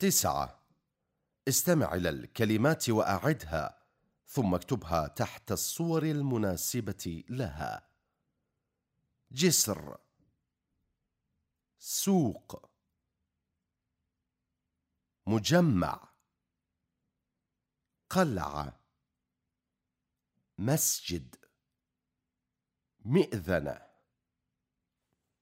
تسعة. استمع إلى الكلمات وأعدها ثم اكتبها تحت الصور المناسبة لها. جسر. سوق. مجمع. قلعة. مسجد. مئذنة.